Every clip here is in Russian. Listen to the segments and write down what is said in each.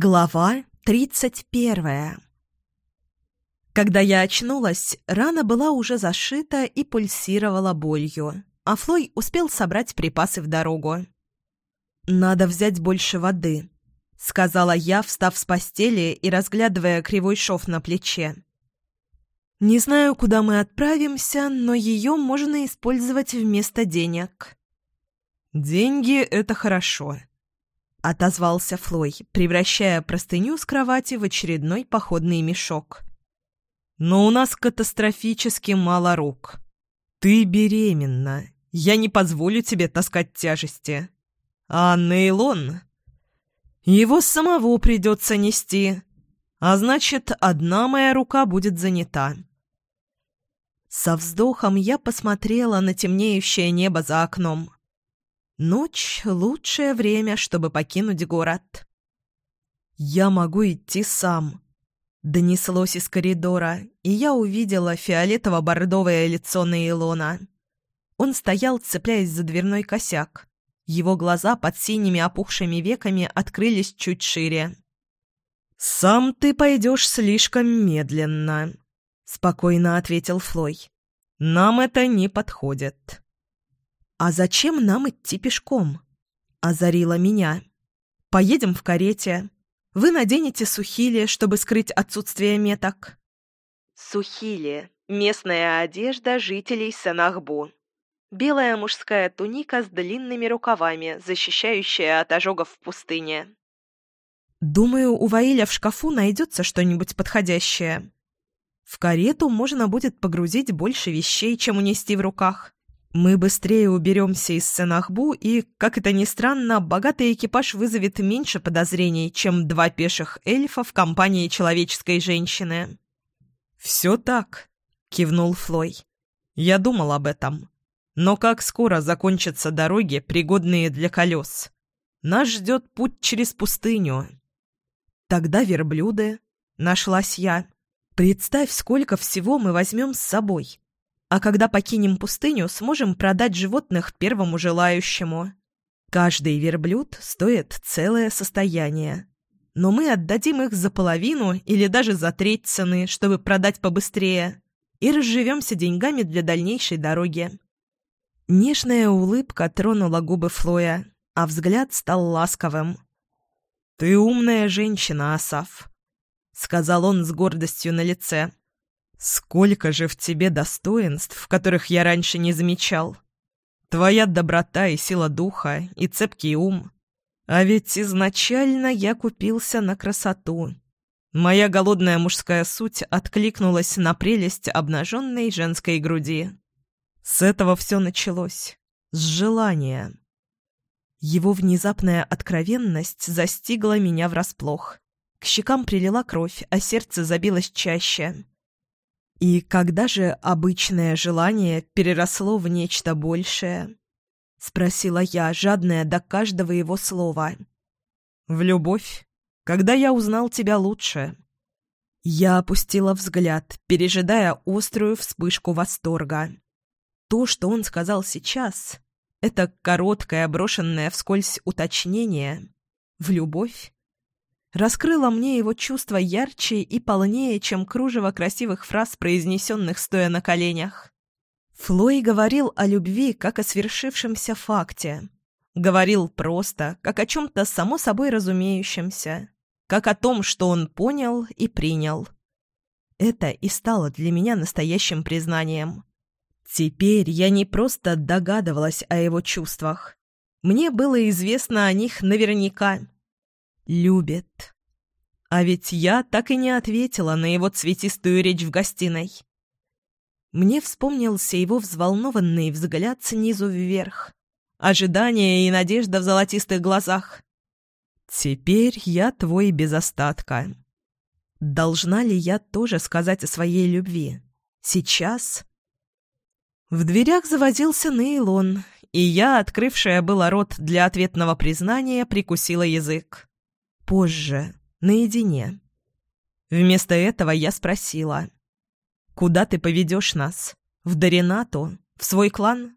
Глава тридцать первая Когда я очнулась, рана была уже зашита и пульсировала болью, а Флой успел собрать припасы в дорогу. «Надо взять больше воды», — сказала я, встав с постели и разглядывая кривой шов на плече. «Не знаю, куда мы отправимся, но ее можно использовать вместо денег». «Деньги — это хорошо», — отозвался Флой, превращая простыню с кровати в очередной походный мешок. «Но у нас катастрофически мало рук. Ты беременна. Я не позволю тебе таскать тяжести. А нейлон? Его самого придется нести. А значит, одна моя рука будет занята». Со вздохом я посмотрела на темнеющее небо за окном. Ночь — лучшее время, чтобы покинуть город. «Я могу идти сам», — донеслось из коридора, и я увидела фиолетово-бордовое лицо Нейлона. Он стоял, цепляясь за дверной косяк. Его глаза под синими опухшими веками открылись чуть шире. «Сам ты пойдешь слишком медленно», — спокойно ответил Флой. «Нам это не подходит». «А зачем нам идти пешком?» — озарила меня. «Поедем в карете. Вы наденете сухили, чтобы скрыть отсутствие меток». Сухили — местная одежда жителей Санахбу. Белая мужская туника с длинными рукавами, защищающая от ожогов в пустыне. «Думаю, у Ваиля в шкафу найдется что-нибудь подходящее. В карету можно будет погрузить больше вещей, чем унести в руках. Мы быстрее уберемся из Сенахбу, и, как это ни странно, богатый экипаж вызовет меньше подозрений, чем два пеших эльфа в компании человеческой женщины. «Все так», — кивнул Флой. «Я думал об этом. Но как скоро закончатся дороги, пригодные для колес? Нас ждет путь через пустыню». «Тогда верблюды», — нашлась я. «Представь, сколько всего мы возьмем с собой. А когда покинем пустыню, сможем продать животных первому желающему. Каждый верблюд стоит целое состояние. Но мы отдадим их за половину или даже за треть цены, чтобы продать побыстрее, и разживемся деньгами для дальнейшей дороги. Нежная улыбка тронула губы Флоя, а взгляд стал ласковым. «Ты умная женщина, Асав», — сказал он с гордостью на лице. Сколько же в тебе достоинств, которых я раньше не замечал. Твоя доброта и сила духа, и цепкий ум. А ведь изначально я купился на красоту. Моя голодная мужская суть откликнулась на прелесть обнаженной женской груди. С этого все началось. С желания. Его внезапная откровенность застигла меня врасплох. К щекам прилила кровь, а сердце забилось чаще. И когда же обычное желание переросло в нечто большее? Спросила я, жадная до каждого его слова. В любовь, когда я узнал тебя лучше. Я опустила взгляд, пережидая острую вспышку восторга. То, что он сказал сейчас, это короткое брошенное вскользь уточнение. В любовь? Раскрыла мне его чувства ярче и полнее, чем кружево красивых фраз, произнесенных стоя на коленях. Флой говорил о любви как о свершившемся факте. Говорил просто, как о чем-то само собой разумеющемся, как о том, что он понял и принял. Это и стало для меня настоящим признанием. Теперь я не просто догадывалась о его чувствах. Мне было известно о них наверняка — Любит. А ведь я так и не ответила на его цветистую речь в гостиной. Мне вспомнился его взволнованный взгляд снизу вверх, ожидание и надежда в золотистых глазах. «Теперь я твой без остатка». Должна ли я тоже сказать о своей любви? Сейчас? В дверях завозился Нейлон, и я, открывшая было рот для ответного признания, прикусила язык. Позже, наедине. Вместо этого я спросила. «Куда ты поведешь нас? В Доринату? В свой клан?»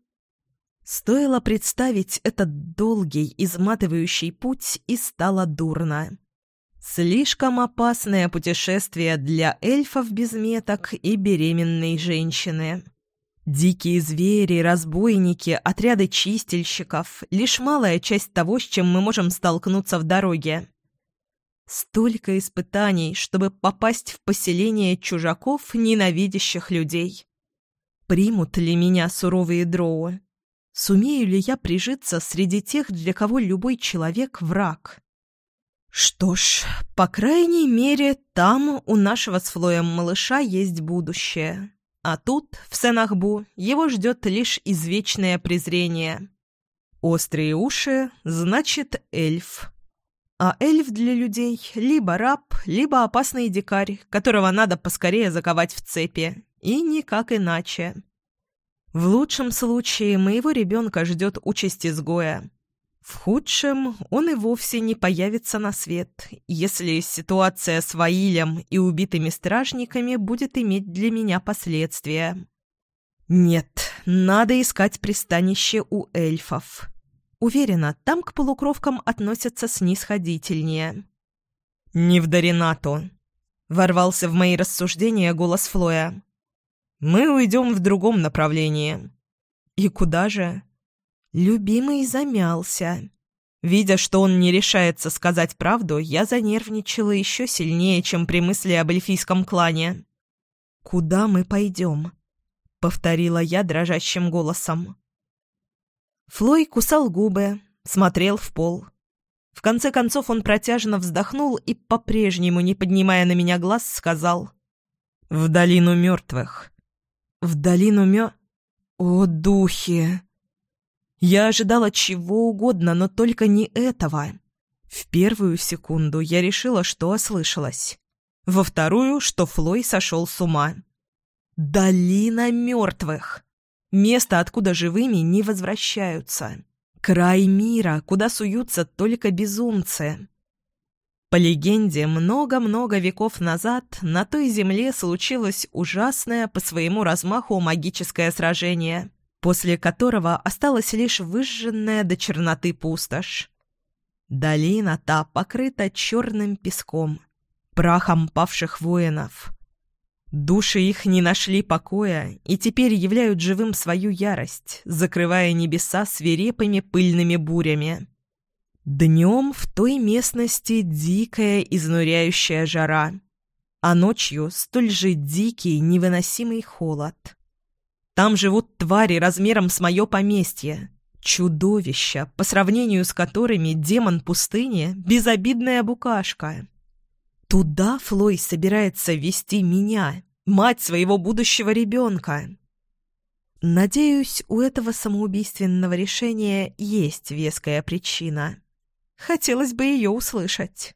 Стоило представить этот долгий, изматывающий путь, и стало дурно. Слишком опасное путешествие для эльфов без меток и беременной женщины. Дикие звери, разбойники, отряды чистильщиков — лишь малая часть того, с чем мы можем столкнуться в дороге. Столько испытаний, чтобы попасть в поселение чужаков, ненавидящих людей. Примут ли меня суровые дроу? Сумею ли я прижиться среди тех, для кого любой человек — враг? Что ж, по крайней мере, там у нашего с Флоем малыша есть будущее. А тут, в Сенахбу, его ждет лишь извечное презрение. Острые уши — значит эльф. А эльф для людей — либо раб, либо опасный дикарь, которого надо поскорее заковать в цепи. И никак иначе. В лучшем случае моего ребенка ждет участь изгоя. В худшем он и вовсе не появится на свет, если ситуация с Ваилем и убитыми стражниками будет иметь для меня последствия. Нет, надо искать пристанище у эльфов. Уверена, там к полукровкам относятся снисходительнее. «Не в Доринату», — ворвался в мои рассуждения голос Флоя. «Мы уйдем в другом направлении». «И куда же?» Любимый замялся. Видя, что он не решается сказать правду, я занервничала еще сильнее, чем при мысли об эльфийском клане. «Куда мы пойдем?» — повторила я дрожащим голосом. Флой кусал губы, смотрел в пол. В конце концов он протяжно вздохнул и, по-прежнему не поднимая на меня глаз, сказал «В долину мертвых». «В долину мё...» «О, духи!» Я ожидала чего угодно, но только не этого. В первую секунду я решила, что ослышалась. Во вторую, что Флой сошел с ума. «Долина мертвых!» Место, откуда живыми не возвращаются. Край мира, куда суются только безумцы. По легенде, много-много веков назад на той земле случилось ужасное по своему размаху магическое сражение, после которого осталась лишь выжженная до черноты пустошь. Долина та покрыта черным песком, прахом павших воинов. Души их не нашли покоя и теперь являют живым свою ярость, закрывая небеса свирепыми пыльными бурями. Днем в той местности дикая изнуряющая жара, а ночью столь же дикий невыносимый холод. Там живут твари размером с мое поместье, чудовища, по сравнению с которыми демон пустыни — безобидная букашка. Туда Флой собирается вести меня, мать своего будущего ребенка. Надеюсь, у этого самоубийственного решения есть веская причина. Хотелось бы ее услышать.